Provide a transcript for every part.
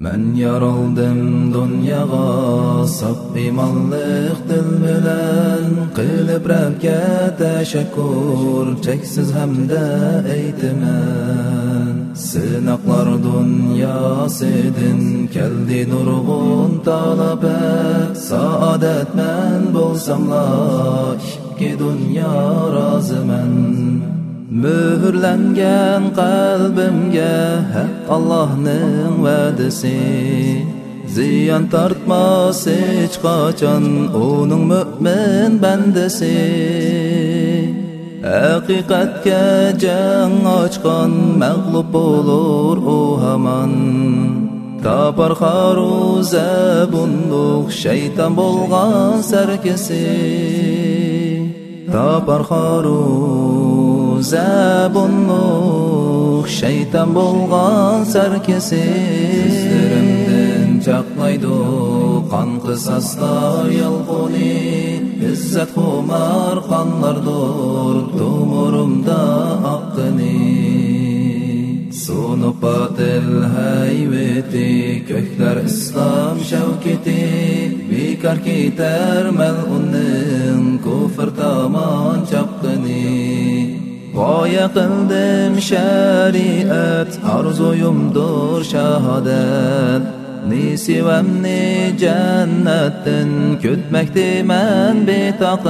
Mən yaraldım dunyaga sap imanlıq dil bilan qilib Rabbga təşəkkür çeksiz hamda aytaman Sınaqlar dünyasıdın keldi nurgun talaba. Saadet mən bolsamla iki dünya razıman Möhürlənən qəlbimə haqq Allahın vədəsi Ziyan tartmaz heç qaçan onun mömin bəndəsi Həqiqətə can açqan məğlub olur o haman. Tapar xaruzə bunduq şeytan bolğan sərkisi Tapar xaruz zabunluq şeytan bolğan sərkesi Sizlərimdən çaqlaydı qan qısasda yalğuni İzzət xumar qanlardır dumurumda aqqını Sunup batil haybeti kökler İslam şevketi. Bikar kiter mel'unnin G'oya qildim shariat orzuyumdir shahodat Nisivamni jannatdan kutmoqdaman betoqat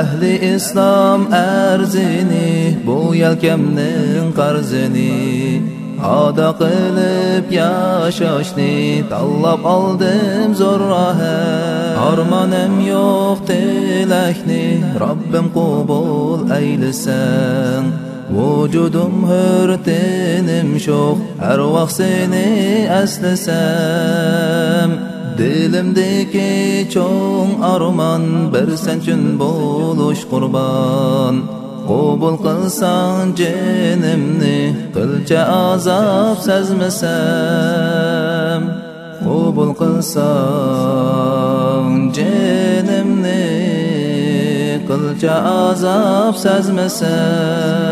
Ahli islom arzini bu yelkamning qarzini Ado qilib yashashni tanlab oldim zo'r rohat Armonim yo'q tilakni Robbim qubul aylisan Vujudim hur tenim sho'x Har vaqt seni aslasam. Dilimdeki cho'ng armon bir sen uchun bo'lish qurbon. Qubul qilsang jinimni qilcha azob sezmasam Qubul qilsang jinimni qilcha azob sezmasam